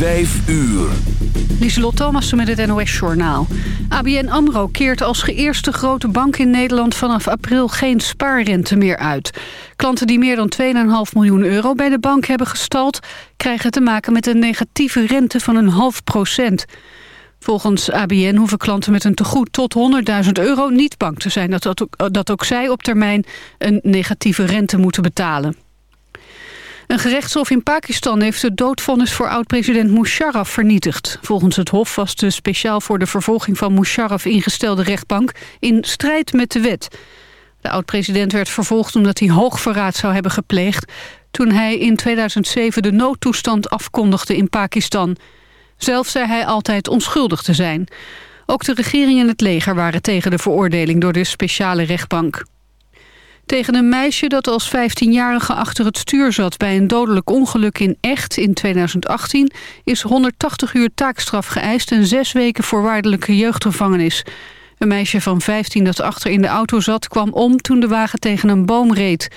Vijf uur. Lieselot Thomassen met het NOS-journaal. ABN AMRO keert als eerste grote bank in Nederland vanaf april geen spaarrente meer uit. Klanten die meer dan 2,5 miljoen euro bij de bank hebben gestald... krijgen te maken met een negatieve rente van een half procent. Volgens ABN hoeven klanten met een tegoed tot 100.000 euro niet bang te zijn... Dat, dat, ook, dat ook zij op termijn een negatieve rente moeten betalen. Een gerechtshof in Pakistan heeft het doodvonnis voor oud-president Musharraf vernietigd. Volgens het hof was de speciaal voor de vervolging van Musharraf ingestelde rechtbank in strijd met de wet. De oud-president werd vervolgd omdat hij hoogverraad zou hebben gepleegd... toen hij in 2007 de noodtoestand afkondigde in Pakistan. Zelf zei hij altijd onschuldig te zijn. Ook de regering en het leger waren tegen de veroordeling door de speciale rechtbank. Tegen een meisje dat als 15-jarige achter het stuur zat... bij een dodelijk ongeluk in Echt in 2018... is 180 uur taakstraf geëist en zes weken voorwaardelijke jeugdgevangenis. Een meisje van 15 dat achter in de auto zat... kwam om toen de wagen tegen een boom reed.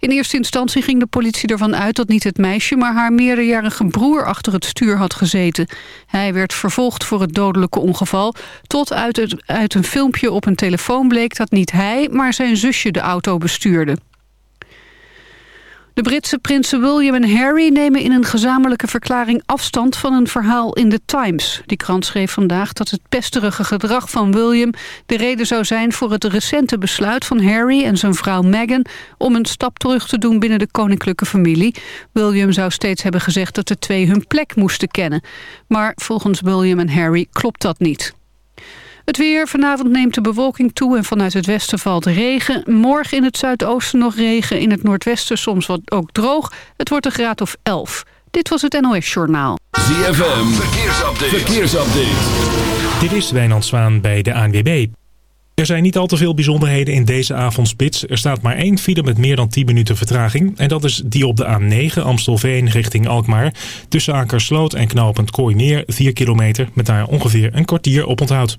In eerste instantie ging de politie ervan uit dat niet het meisje... maar haar meerderjarige broer achter het stuur had gezeten. Hij werd vervolgd voor het dodelijke ongeval... tot uit, uit een filmpje op een telefoon bleek dat niet hij... maar zijn zusje de auto bestuurde. De Britse prinsen William en Harry nemen in een gezamenlijke verklaring afstand van een verhaal in The Times. Die krant schreef vandaag dat het pesterige gedrag van William de reden zou zijn voor het recente besluit van Harry en zijn vrouw Meghan om een stap terug te doen binnen de koninklijke familie. William zou steeds hebben gezegd dat de twee hun plek moesten kennen. Maar volgens William en Harry klopt dat niet. Het weer. Vanavond neemt de bewolking toe en vanuit het westen valt regen. Morgen in het zuidoosten nog regen. In het noordwesten soms wat ook droog. Het wordt een graad of 11. Dit was het NOS Journaal. ZFM. Verkeersupdate. Verkeersupdate. Dit is Wijnand Zwaan bij de ANWB. Er zijn niet al te veel bijzonderheden in deze avondspits. Er staat maar één file met meer dan 10 minuten vertraging. En dat is die op de A9 Amstelveen richting Alkmaar. Tussen Akersloot en knooppunt Kooimeer 4 kilometer met daar ongeveer een kwartier op onthoud.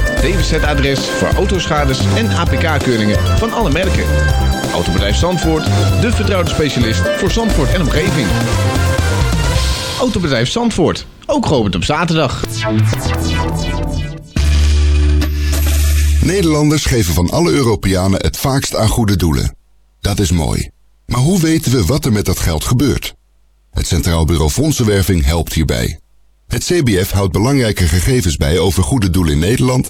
DWZ-adres voor autoschades en APK-keuringen van alle merken. Autobedrijf Zandvoort, de vertrouwde specialist voor Zandvoort en omgeving. Autobedrijf Zandvoort, ook geopend op zaterdag. Nederlanders geven van alle Europeanen het vaakst aan goede doelen. Dat is mooi. Maar hoe weten we wat er met dat geld gebeurt? Het Centraal Bureau Fondsenwerving helpt hierbij. Het CBF houdt belangrijke gegevens bij over goede doelen in Nederland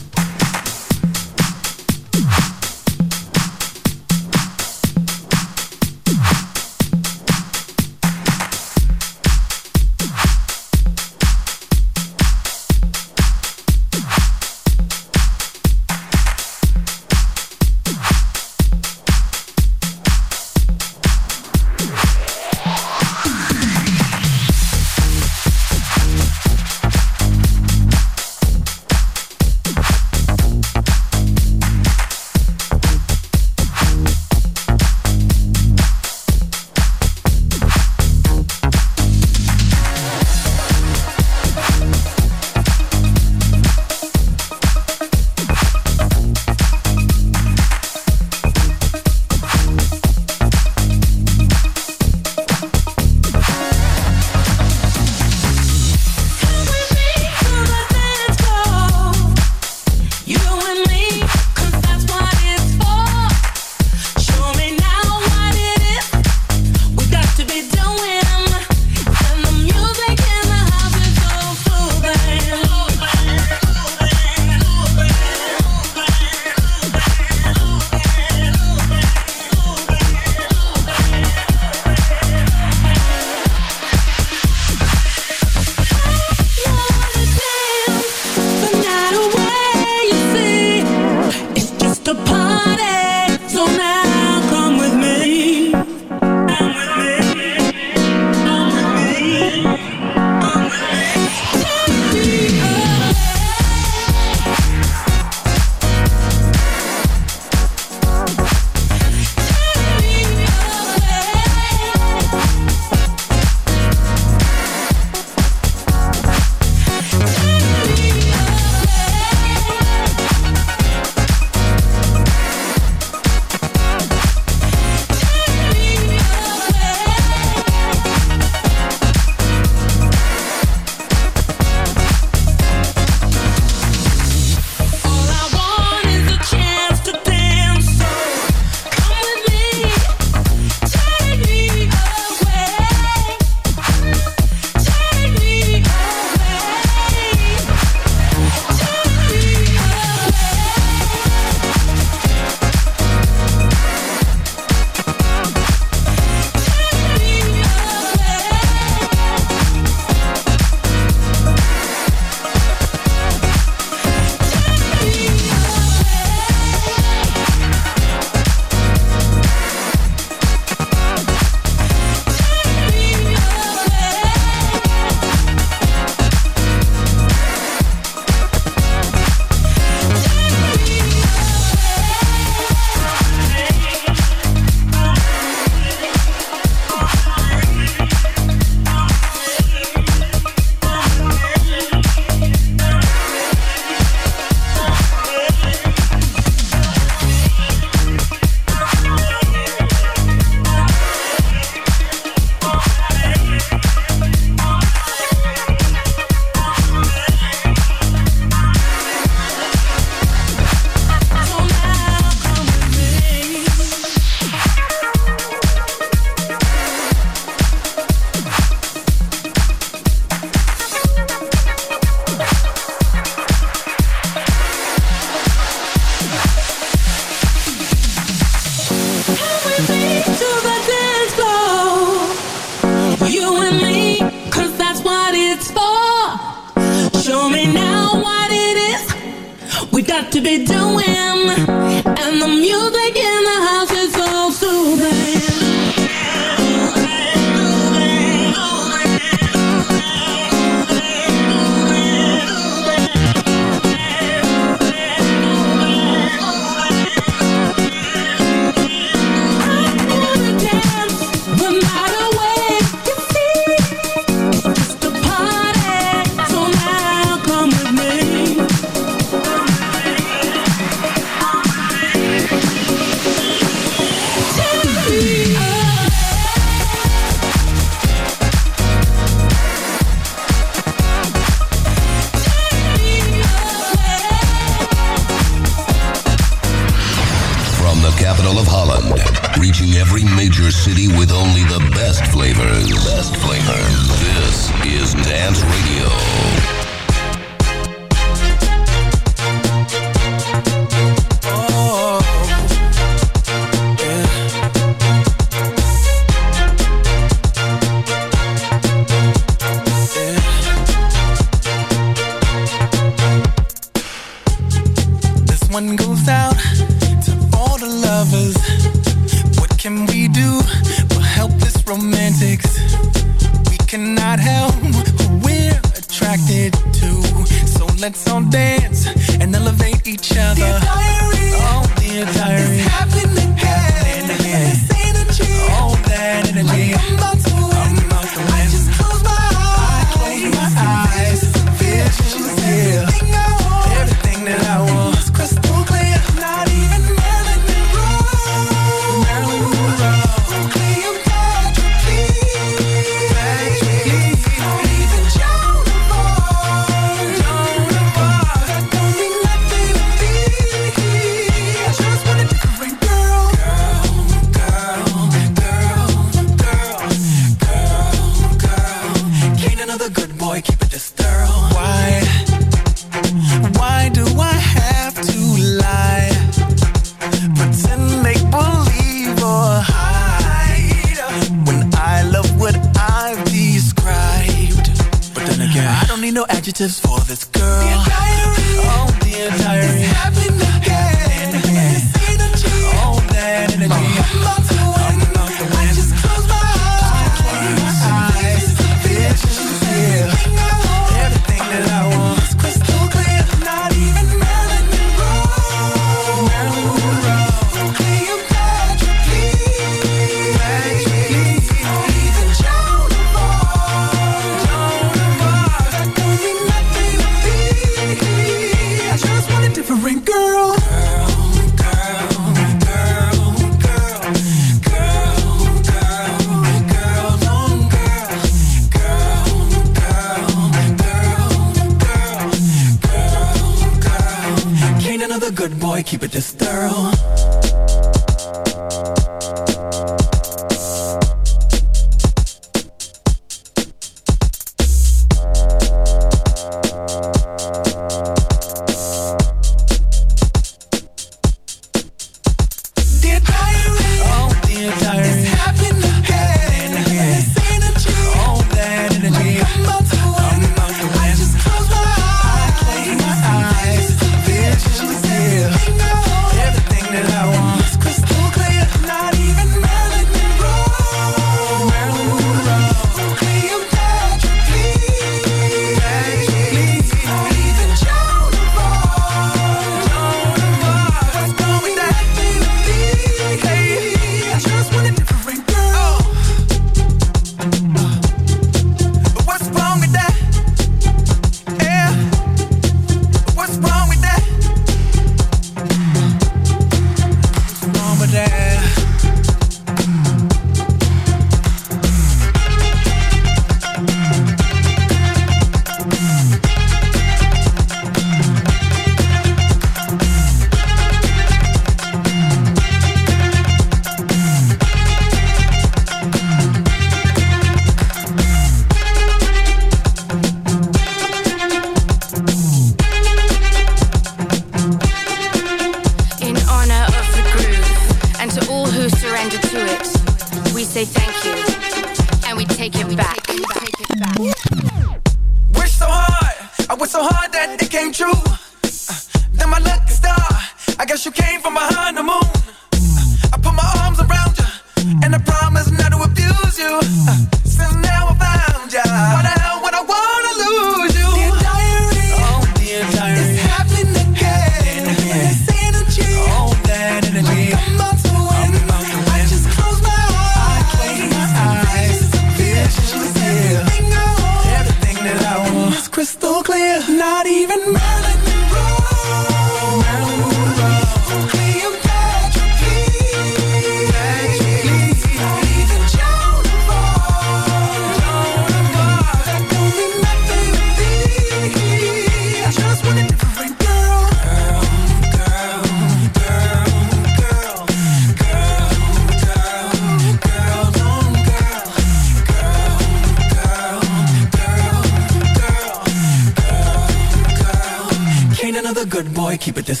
Keep it this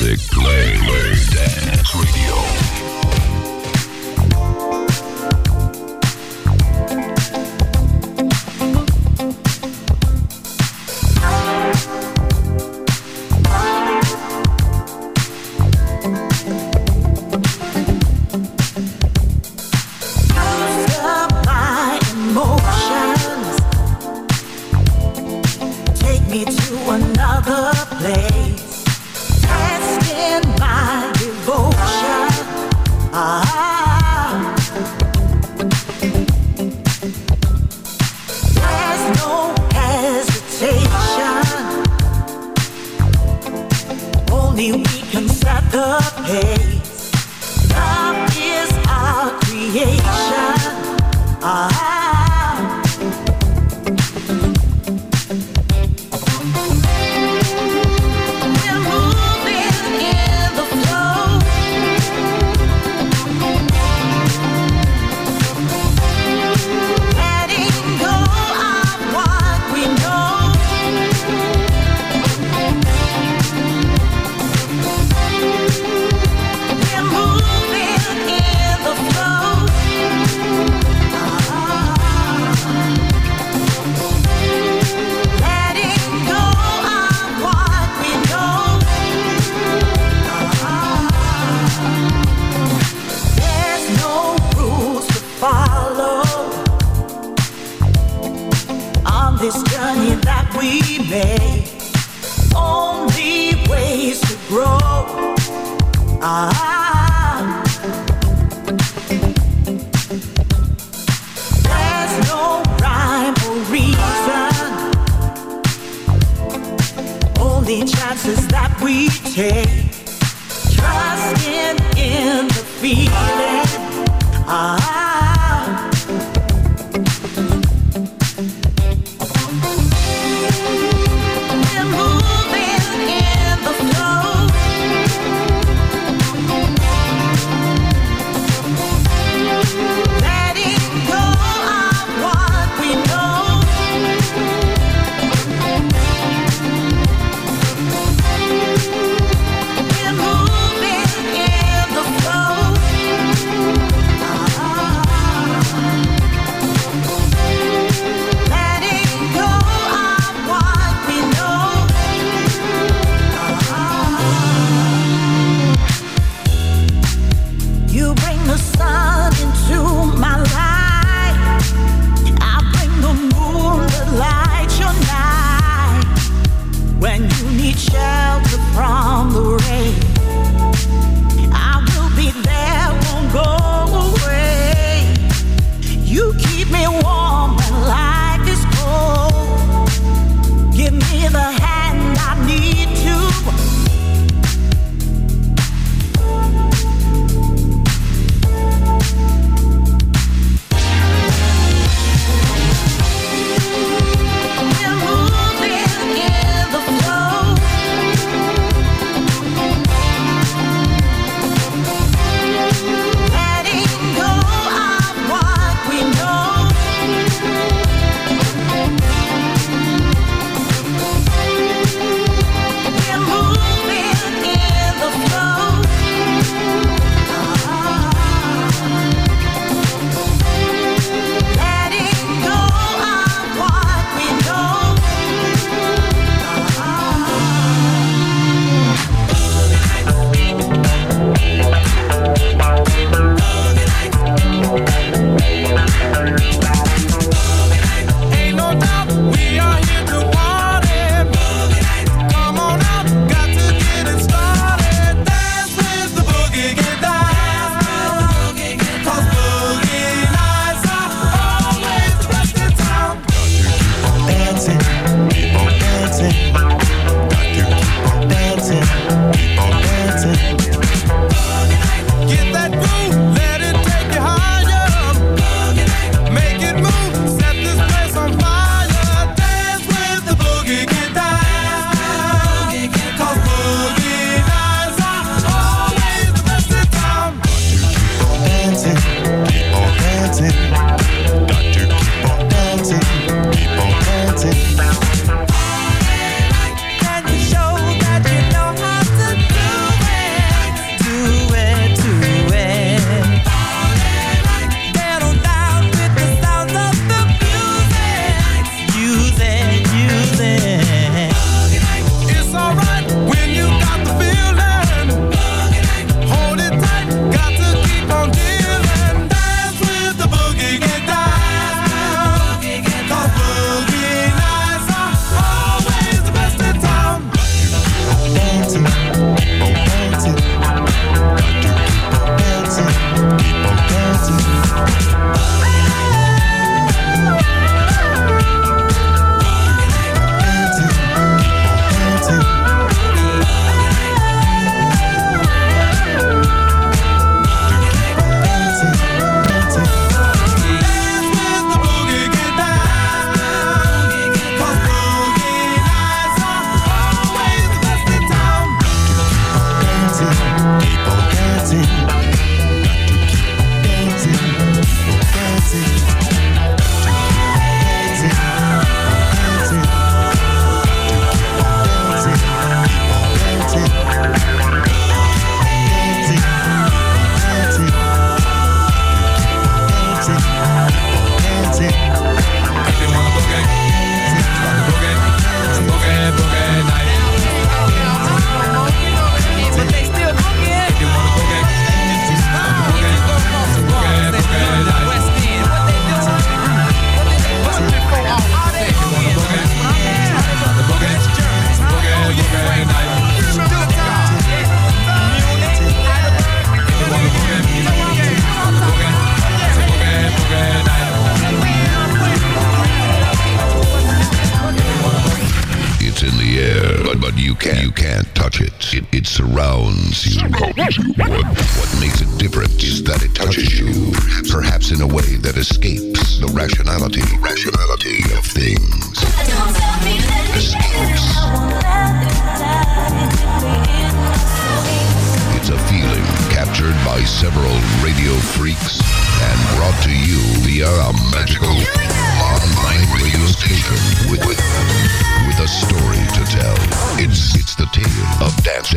music, play, play, dance radio. only chances that we take. Trusting in the feeling. Ah.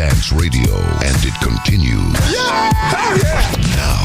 Dance Radio, and it continues. Yeah! Yeah! Now.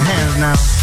Hands now.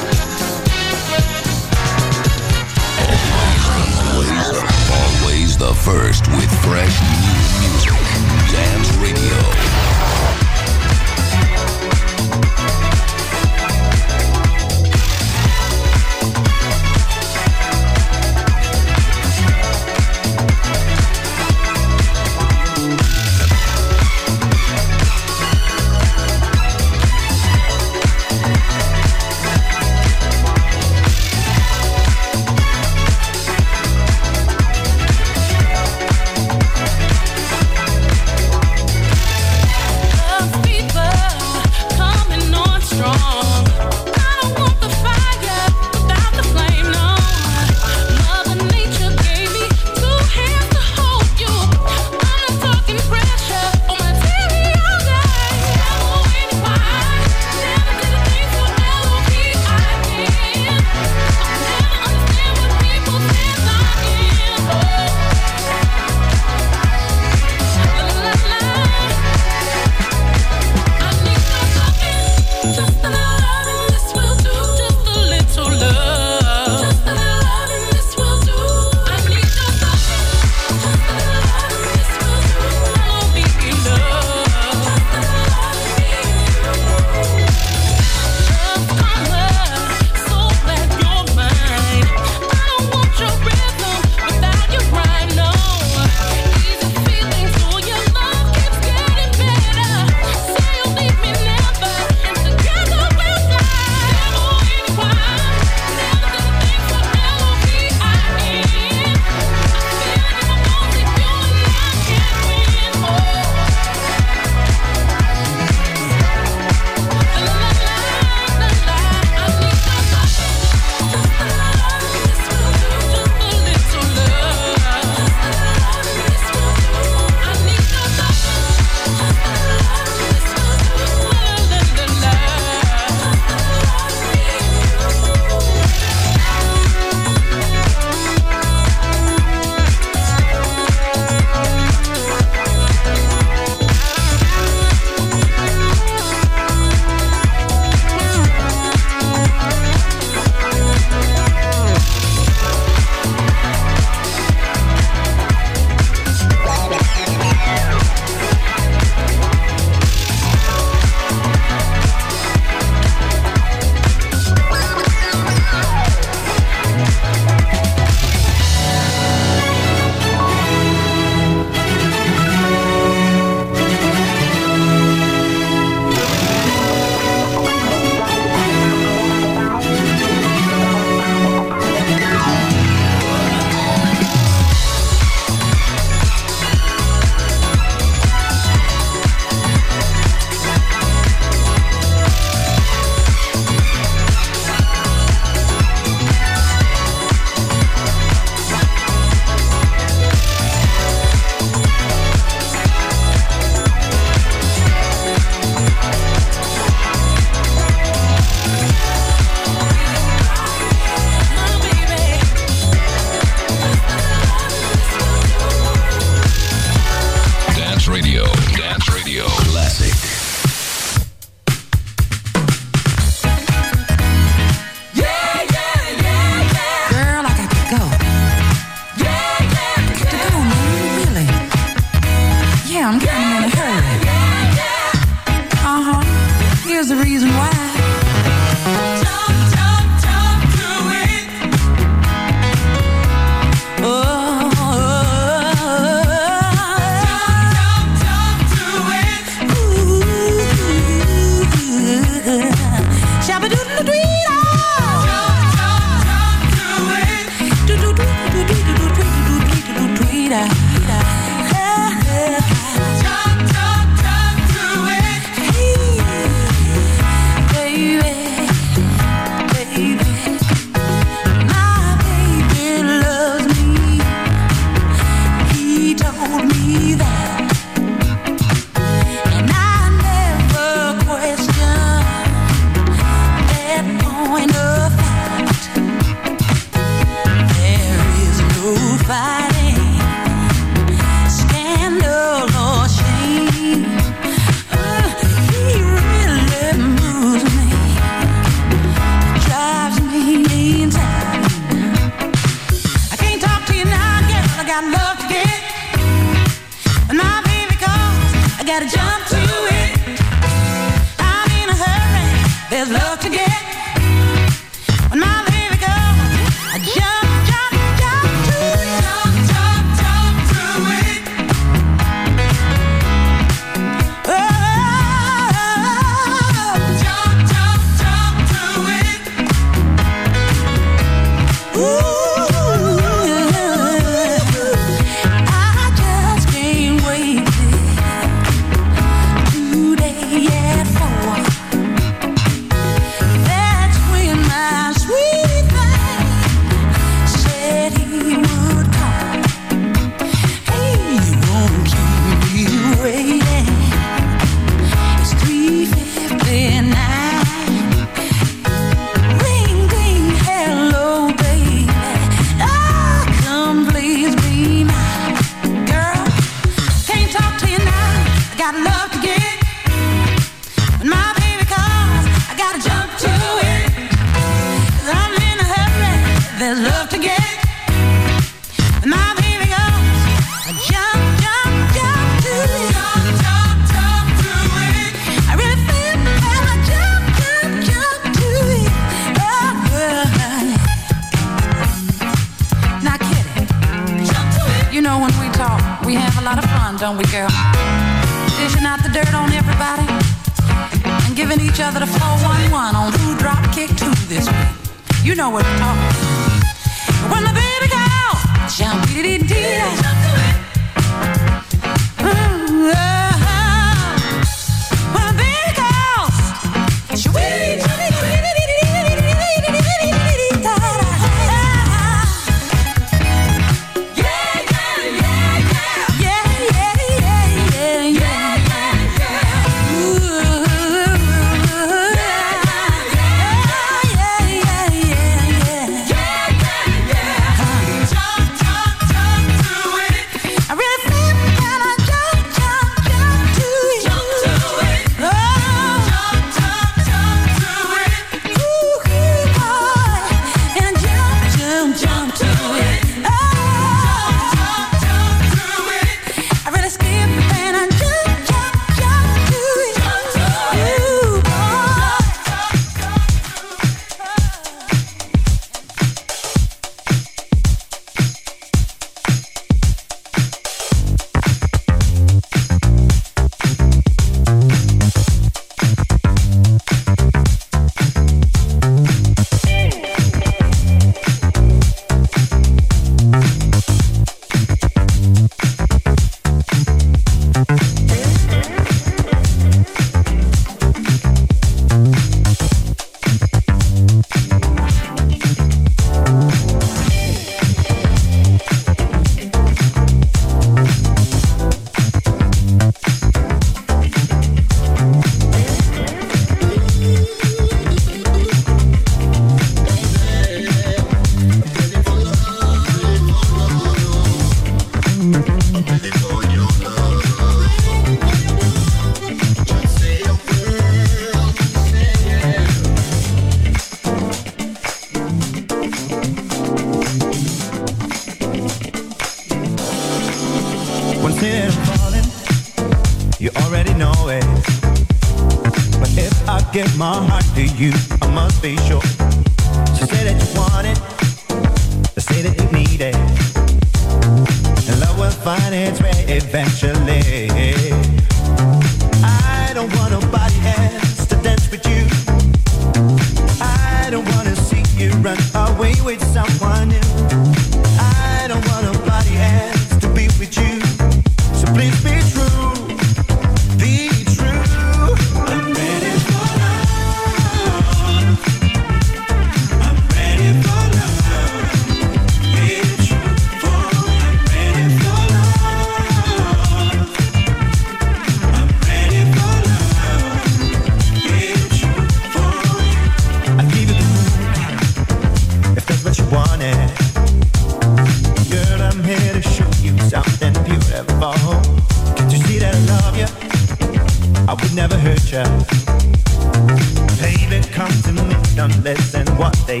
Baby, come to me, don't listen what they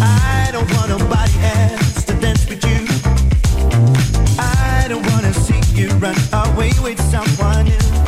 I don't want nobody else to dance with you. I don't wanna see you run away with someone new.